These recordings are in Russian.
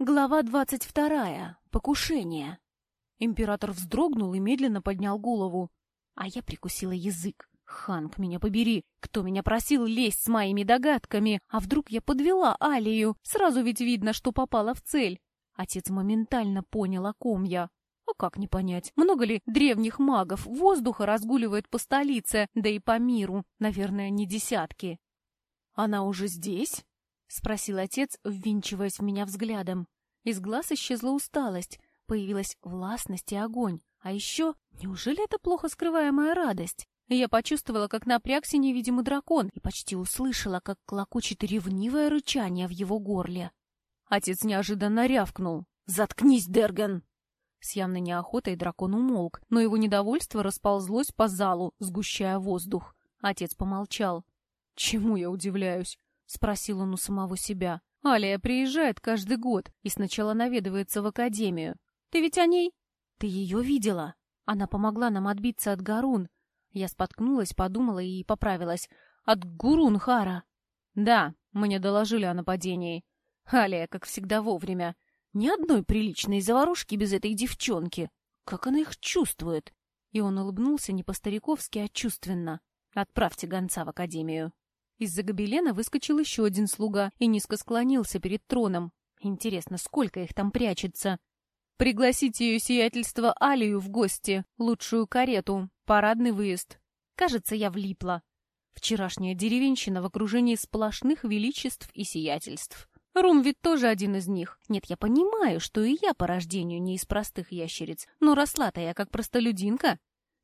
Глава двадцать вторая. Покушение. Император вздрогнул и медленно поднял голову. А я прикусила язык. Ханк, меня побери. Кто меня просил лезть с моими догадками? А вдруг я подвела Алию? Сразу ведь видно, что попала в цель. Отец моментально понял, о ком я. А как не понять? Много ли древних магов воздуха разгуливает по столице, да и по миру? Наверное, не десятки. Она уже здесь? — спросил отец, ввинчиваясь в меня взглядом. Из глаз исчезла усталость, появилась властность и огонь. А еще, неужели это плохо скрываемая радость? Я почувствовала, как напрягся невидимый дракон, и почти услышала, как клокочет ревнивое рычание в его горле. Отец неожиданно рявкнул. «Заткнись, Дерген!» С явной неохотой дракон умолк, но его недовольство расползлось по залу, сгущая воздух. Отец помолчал. «Чему я удивляюсь? — спросил он у самого себя. «Алия приезжает каждый год и сначала наведывается в академию. Ты ведь о ней? Ты ее видела? Она помогла нам отбиться от Гарун». Я споткнулась, подумала и поправилась. «От Гурунхара». «Да, мне доложили о нападении. Алия, как всегда, вовремя. Ни одной приличной заварушки без этой девчонки. Как она их чувствует?» И он улыбнулся не по-стариковски, а чувственно. «Отправьте гонца в академию». Из-за гобелена выскочил еще один слуга и низко склонился перед троном. Интересно, сколько их там прячется? Пригласите ее сиятельство Алию в гости, лучшую карету, парадный выезд. Кажется, я влипла. Вчерашняя деревенщина в окружении сплошных величеств и сиятельств. Рум ведь тоже один из них. Нет, я понимаю, что и я по рождению не из простых ящериц, но росла-то я как простолюдинка.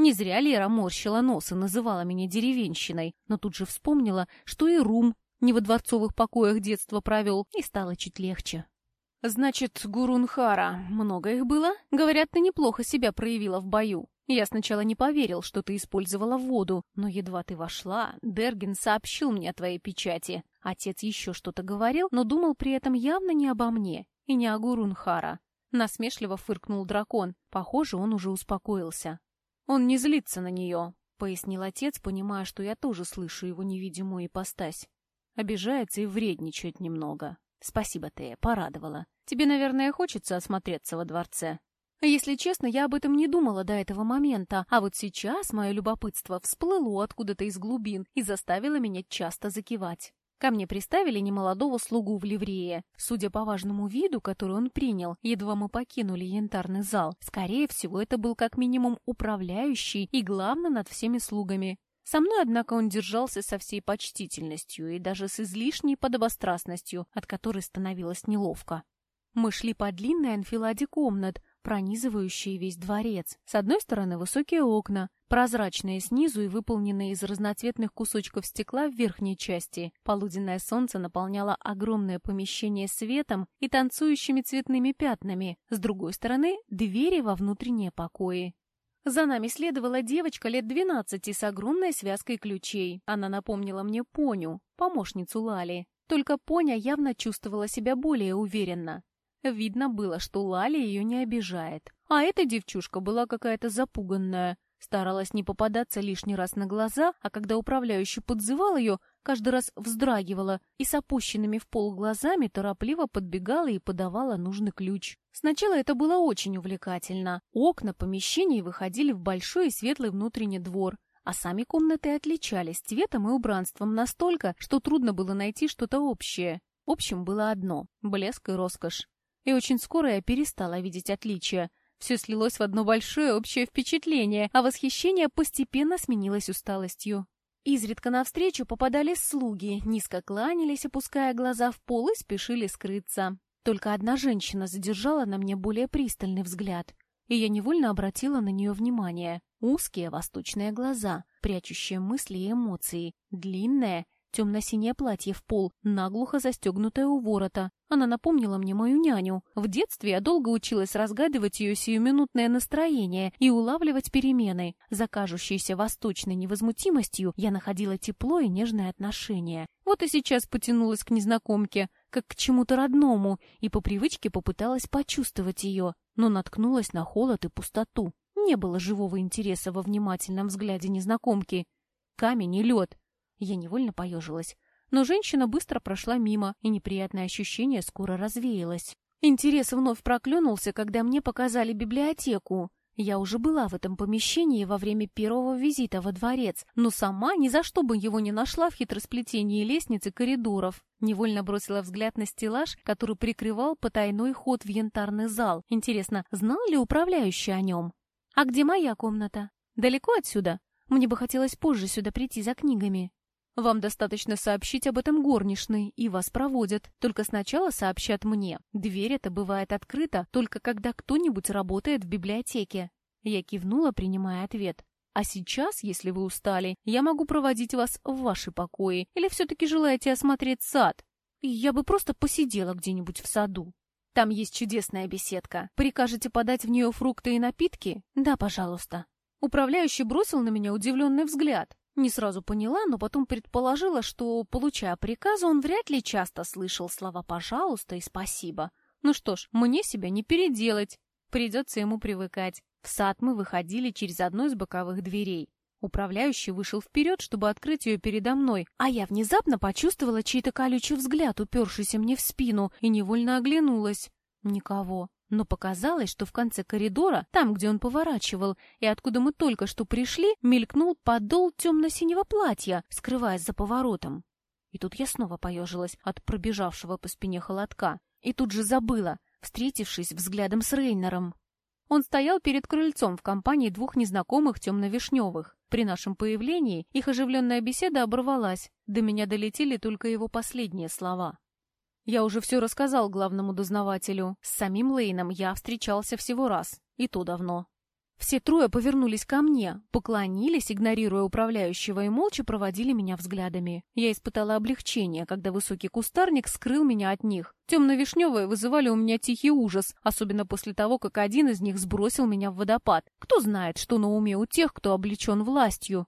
Не зря Лера морщила нос и называла меня деревенщиной, но тут же вспомнила, что и Рум не во дворцовых покоях детства провел, и стало чуть легче. «Значит, Гурунхара, много их было? Говорят, ты неплохо себя проявила в бою. Я сначала не поверил, что ты использовала воду, но едва ты вошла, Дерген сообщил мне о твоей печати. Отец еще что-то говорил, но думал при этом явно не обо мне и не о Гурунхара». Насмешливо фыркнул дракон. Похоже, он уже успокоился. «Он не злится на нее», — пояснил отец, понимая, что я тоже слышу его невидимую ипостась. Обижается и вредничает немного. «Спасибо, Тея, порадовала. Тебе, наверное, хочется осмотреться во дворце?» Если честно, я об этом не думала до этого момента, а вот сейчас мое любопытство всплыло откуда-то из глубин и заставило меня часто закивать. Ко мне приставили немолодого слугу в ливрее. Судя по важному виду, который он принял, едва мы покинули янтарный зал, скорее всего, это был как минимум управляющий и, главное, над всеми слугами. Со мной, однако, он держался со всей почтительностью и даже с излишней подобострастностью, от которой становилось неловко. Мы шли по длинной анфиладе комнат, пронизывающие весь дворец. С одной стороны высокие окна, прозрачные снизу и выполненные из разноцветных кусочков стекла в верхней части. Полуденное солнце наполняло огромное помещение светом и танцующими цветными пятнами. С другой стороны — двери во внутренние покои. За нами следовала девочка лет двенадцати с огромной связкой ключей. Она напомнила мне Поню, помощницу Лали. Только Поня явно чувствовала себя более уверенно. Видно было, что Лали ее не обижает. А эта девчушка была какая-то запуганная. Старалась не попадаться лишний раз на глаза, а когда управляющий подзывал ее, каждый раз вздрагивала и с опущенными в пол глазами торопливо подбегала и подавала нужный ключ. Сначала это было очень увлекательно. Окна помещений выходили в большой и светлый внутренний двор, а сами комнаты отличались цветом и убранством настолько, что трудно было найти что-то общее. Общим было одно — блеск и роскошь. И очень скоро я перестала видеть отличия. Все слилось в одно большое общее впечатление, а восхищение постепенно сменилось усталостью. Изредка навстречу попадали слуги, низко кланялись, опуская глаза в пол и спешили скрыться. Только одна женщина задержала на мне более пристальный взгляд, и я невольно обратила на нее внимание. Узкие восточные глаза, прячущие мысли и эмоции, длинная, Темно-синее платье в пол, наглухо застегнутое у ворота. Она напомнила мне мою няню. В детстве я долго училась разгадывать ее сиюминутное настроение и улавливать перемены. За кажущейся восточной невозмутимостью я находила тепло и нежное отношение. Вот и сейчас потянулась к незнакомке, как к чему-то родному, и по привычке попыталась почувствовать ее, но наткнулась на холод и пустоту. Не было живого интереса во внимательном взгляде незнакомки. Камень и лед, я невольно поежилась. Но женщина быстро прошла мимо, и неприятное ощущение скоро развеялось. Интерес вновь проклюнулся, когда мне показали библиотеку. Я уже была в этом помещении во время первого визита во дворец, но сама ни за что бы его не нашла в хитросплетении лестниц и коридоров. Невольно бросила взгляд на стеллаж, который прикрывал потайной ход в янтарный зал. Интересно, знал ли управляющий о нем? «А где моя комната? Далеко отсюда? Мне бы хотелось позже сюда прийти за книгами». Вам достаточно сообщить об этом горничной, и вас проводят. Только сначала сообщат мне. Дверь эта бывает открыта, только когда кто-нибудь работает в библиотеке. Я кивнула, принимая ответ. А сейчас, если вы устали, я могу проводить вас в ваши покои. Или все-таки желаете осмотреть сад? Я бы просто посидела где-нибудь в саду. Там есть чудесная беседка. Прикажете подать в нее фрукты и напитки? Да, пожалуйста. Управляющий бросил на меня удивленный взгляд. Не сразу поняла, но потом предположила, что, получая приказы, он вряд ли часто слышал слова «пожалуйста» и «спасибо». Ну что ж, мне себя не переделать. Придется ему привыкать. В сад мы выходили через одну из боковых дверей. Управляющий вышел вперед, чтобы открыть ее передо мной, а я внезапно почувствовала чей-то колючий взгляд, упершийся мне в спину, и невольно оглянулась. Никого но показалось, что в конце коридора, там, где он поворачивал, и откуда мы только что пришли, мелькнул подол темно-синего платья, скрываясь за поворотом. И тут я снова поежилась от пробежавшего по спине холодка, и тут же забыла, встретившись взглядом с Рейнером. Он стоял перед крыльцом в компании двух незнакомых темно-вишневых. При нашем появлении их оживленная беседа оборвалась, до меня долетели только его последние слова. Я уже все рассказал главному дознавателю. С самим Лейном я встречался всего раз, и то давно. Все трое повернулись ко мне, поклонились, игнорируя управляющего, и молча проводили меня взглядами. Я испытала облегчение, когда высокий кустарник скрыл меня от них. Темно-вишневые вызывали у меня тихий ужас, особенно после того, как один из них сбросил меня в водопад. Кто знает, что на уме у тех, кто облечен властью.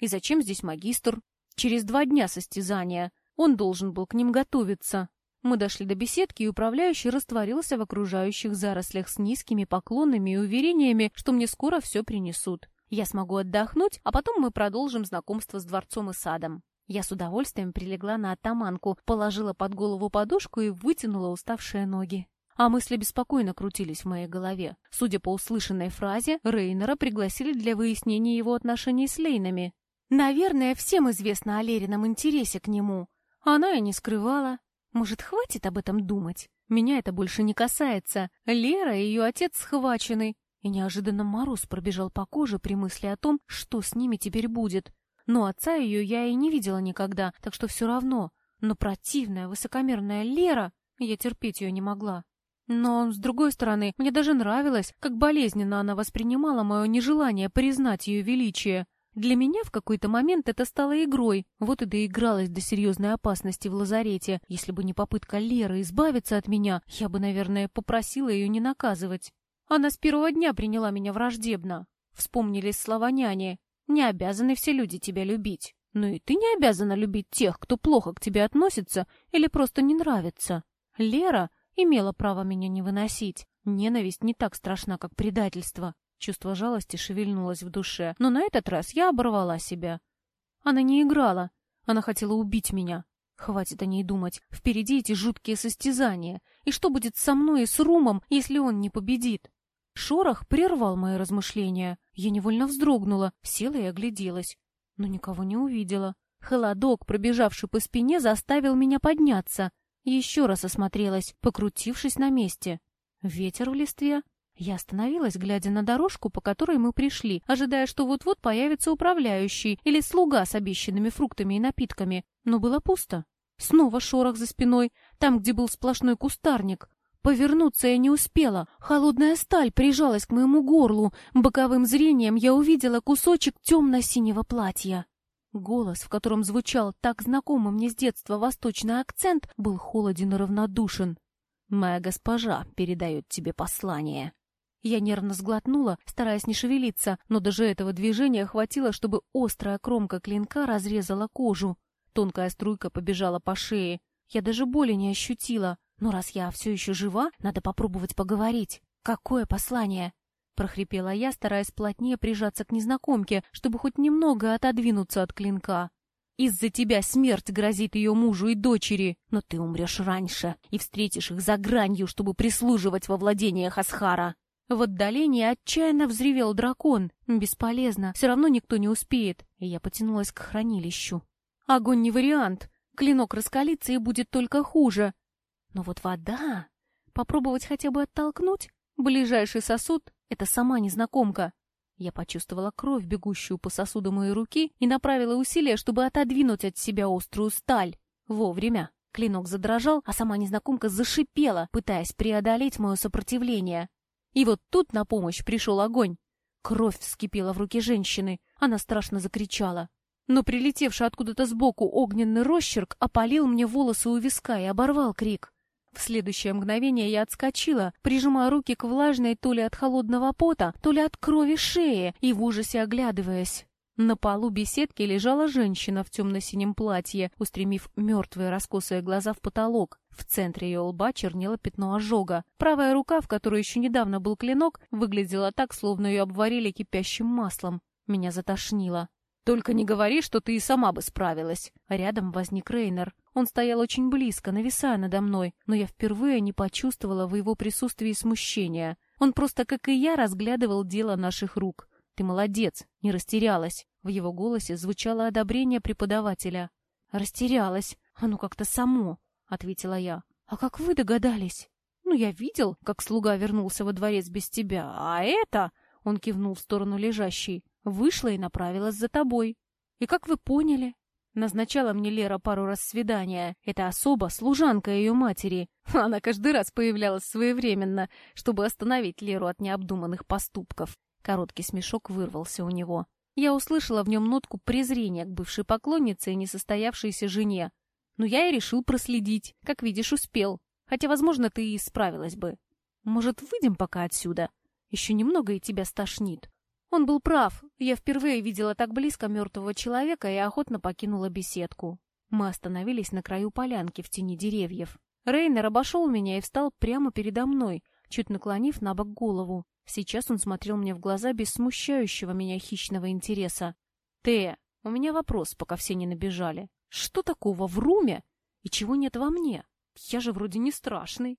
И зачем здесь магистр? Через два дня состязания. Он должен был к ним готовиться. Мы дошли до беседки, и управляющий растворился в окружающих зарослях с низкими поклонами и уверениями, что мне скоро все принесут. Я смогу отдохнуть, а потом мы продолжим знакомство с дворцом и садом. Я с удовольствием прилегла на атаманку, положила под голову подушку и вытянула уставшие ноги. А мысли беспокойно крутились в моей голове. Судя по услышанной фразе, Рейнера пригласили для выяснения его отношений с Лейнами. Наверное, всем известно о Лерином интересе к нему. Она и не скрывала. Может, хватит об этом думать? Меня это больше не касается. Лера и ее отец схвачены. И неожиданно мороз пробежал по коже при мысли о том, что с ними теперь будет. Но отца ее я и не видела никогда, так что все равно. Но противная, высокомерная Лера, я терпеть ее не могла. Но, с другой стороны, мне даже нравилось, как болезненно она воспринимала мое нежелание признать ее величие. Для меня в какой-то момент это стало игрой, вот и доигралась до серьезной опасности в лазарете. Если бы не попытка Леры избавиться от меня, я бы, наверное, попросила ее не наказывать. Она с первого дня приняла меня враждебно. Вспомнились слова няни. «Не обязаны все люди тебя любить. Но и ты не обязана любить тех, кто плохо к тебе относится или просто не нравится. Лера имела право меня не выносить. Ненависть не так страшна, как предательство. Чувство жалости шевельнулось в душе, но на этот раз я оборвала себя. Она не играла. Она хотела убить меня. Хватит о ней думать. Впереди эти жуткие состязания. И что будет со мной и с Румом, если он не победит? Шорох прервал мои размышления. Я невольно вздрогнула, села и огляделась. Но никого не увидела. Холодок, пробежавший по спине, заставил меня подняться. Еще раз осмотрелась, покрутившись на месте. Ветер в листве, я остановилась, глядя на дорожку, по которой мы пришли, ожидая, что вот-вот появится управляющий или слуга с обещанными фруктами и напитками. Но было пусто. Снова шорох за спиной, там, где был сплошной кустарник. Повернуться я не успела. Холодная сталь прижалась к моему горлу. Боковым зрением я увидела кусочек темно-синего платья. Голос, в котором звучал так знакомый мне с детства восточный акцент, был холоден и равнодушен. «Моя госпожа передает тебе послание». Я нервно сглотнула, стараясь не шевелиться, но даже этого движения хватило, чтобы острая кромка клинка разрезала кожу. Тонкая струйка побежала по шее. Я даже боли не ощутила. Но раз я все еще жива, надо попробовать поговорить. Какое послание? прохрипела я, стараясь плотнее прижаться к незнакомке, чтобы хоть немного отодвинуться от клинка. Из-за тебя смерть грозит ее мужу и дочери, но ты умрешь раньше и встретишь их за гранью, чтобы прислуживать во владениях Асхара. В отдалении отчаянно взревел дракон. Бесполезно, все равно никто не успеет. Я потянулась к хранилищу. Огонь не вариант. Клинок раскалится и будет только хуже. Но вот вода... Попробовать хотя бы оттолкнуть? Ближайший сосуд — это сама незнакомка. Я почувствовала кровь, бегущую по сосуду моей руки, и направила усилия, чтобы отодвинуть от себя острую сталь. Вовремя. Клинок задрожал, а сама незнакомка зашипела, пытаясь преодолеть мое сопротивление. И вот тут на помощь пришел огонь. Кровь вскипела в руке женщины. Она страшно закричала. Но прилетевший откуда-то сбоку огненный росчерк опалил мне волосы у виска и оборвал крик. В следующее мгновение я отскочила, прижимая руки к влажной то ли от холодного пота, то ли от крови шеи и в ужасе оглядываясь. На полу беседки лежала женщина в темно-синем платье, устремив мертвые раскосые глаза в потолок. В центре ее лба чернело пятно ожога. Правая рука, в которой еще недавно был клинок, выглядела так, словно ее обварили кипящим маслом. Меня затошнило. «Только не говори, что ты и сама бы справилась!» Рядом возник Рейнер. Он стоял очень близко, нависая надо мной, но я впервые не почувствовала в его присутствии смущения. Он просто, как и я, разглядывал дело наших рук. «Ты молодец, не растерялась!» В его голосе звучало одобрение преподавателя. «Растерялась. Оно ну как-то само», — ответила я. «А как вы догадались?» «Ну, я видел, как слуга вернулся во дворец без тебя, а это...» — он кивнул в сторону лежащей. «Вышла и направилась за тобой. И как вы поняли?» Назначала мне Лера пару раз свидания. Это особо служанка ее матери. Она каждый раз появлялась своевременно, чтобы остановить Леру от необдуманных поступков. Короткий смешок вырвался у него. Я услышала в нем нотку презрения к бывшей поклоннице и несостоявшейся жене. Но я и решил проследить. Как видишь, успел. Хотя, возможно, ты и справилась бы. Может, выйдем пока отсюда? Еще немного и тебя стошнит. Он был прав. Я впервые видела так близко мертвого человека и охотно покинула беседку. Мы остановились на краю полянки в тени деревьев. Рейнер обошел меня и встал прямо передо мной, чуть наклонив на бок голову. Сейчас он смотрел мне в глаза без смущающего меня хищного интереса. «Тея, у меня вопрос, пока все не набежали. Что такого в руме и чего нет во мне? Я же вроде не страшный».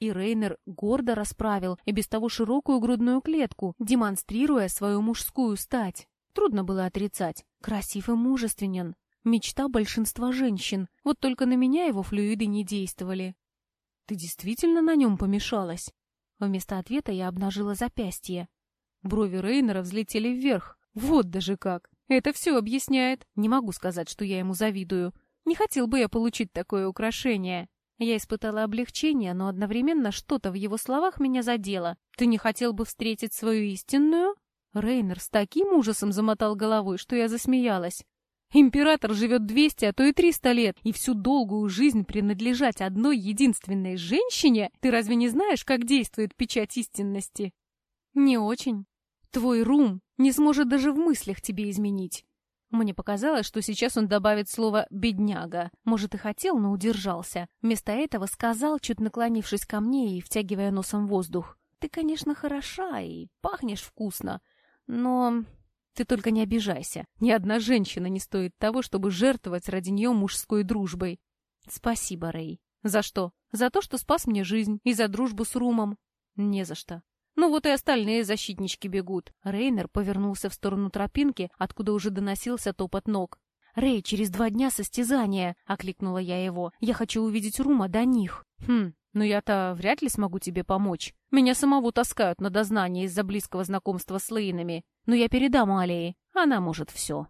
И Рейнер гордо расправил и без того широкую грудную клетку, демонстрируя свою мужскую стать. Трудно было отрицать. Красив и мужественен. Мечта большинства женщин. Вот только на меня его флюиды не действовали. «Ты действительно на нем помешалась?» Вместо ответа я обнажила запястье. Брови Рейнера взлетели вверх. Вот даже как! Это все объясняет. Не могу сказать, что я ему завидую. Не хотел бы я получить такое украшение. Я испытала облегчение, но одновременно что-то в его словах меня задело. «Ты не хотел бы встретить свою истинную?» Рейнер с таким ужасом замотал головой, что я засмеялась. Император живет 200, а то и 300 лет, и всю долгую жизнь принадлежать одной единственной женщине? Ты разве не знаешь, как действует печать истинности? Не очень. Твой рум не сможет даже в мыслях тебе изменить. Мне показалось, что сейчас он добавит слово «бедняга». Может, и хотел, но удержался. Вместо этого сказал, чуть наклонившись ко мне и втягивая носом воздух. «Ты, конечно, хороша и пахнешь вкусно, но ты только не обижайся. Ни одна женщина не стоит того, чтобы жертвовать ради нее мужской дружбой. Спасибо, Рэй. За что? За то, что спас мне жизнь. И за дружбу с Румом. Не за что. Ну вот и остальные защитнички бегут. Рейнер повернулся в сторону тропинки, откуда уже доносился топот ног. «Рэй, через два дня состязания!» — окликнула я его. «Я хочу увидеть Рума до них». «Хм, но я-то вряд ли смогу тебе помочь. Меня самого таскают на дознание из-за близкого знакомства с Лейнами. Но я передам Алии, она может все.